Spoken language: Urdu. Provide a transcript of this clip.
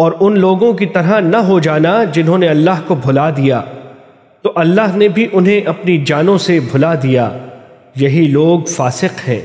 اور ان لوگوں کی طرح نہ ہو جانا جنہوں نے اللہ کو بھلا دیا۔ تو اللہ نے بھی انہیں اپنی جانوں سے بھلا دیا۔ یہی لوگ فاسق ہیں۔